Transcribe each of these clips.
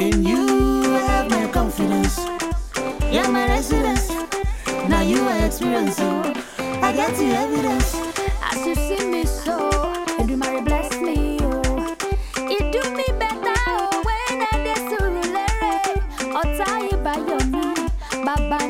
In you, have my confidence. You're my residence. Now you are experiencing. I got the evidence. As you see me so, and you marry bless me. Oh. It do me better when I desurulere. Otai by your knee. Baba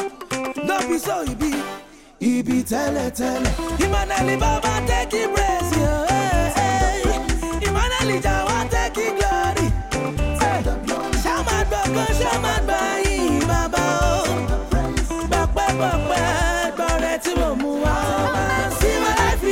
no be so he be he be tẹ́lẹ̀ tẹ́lẹ̀. Emmanuel bàbá take him rest yo. Emmanuel jawa take him glory. Ṣáma shaman ṣáma shaman bayi bàbá o. bakwe, gbọ̀pẹ́ gbọ̀rẹ́ tí mo mú wa. Sí wọ́n láì fi.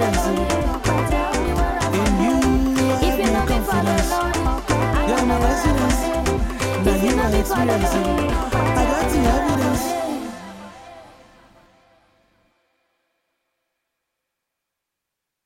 experiencing. You're my residence. Now you are experiencing.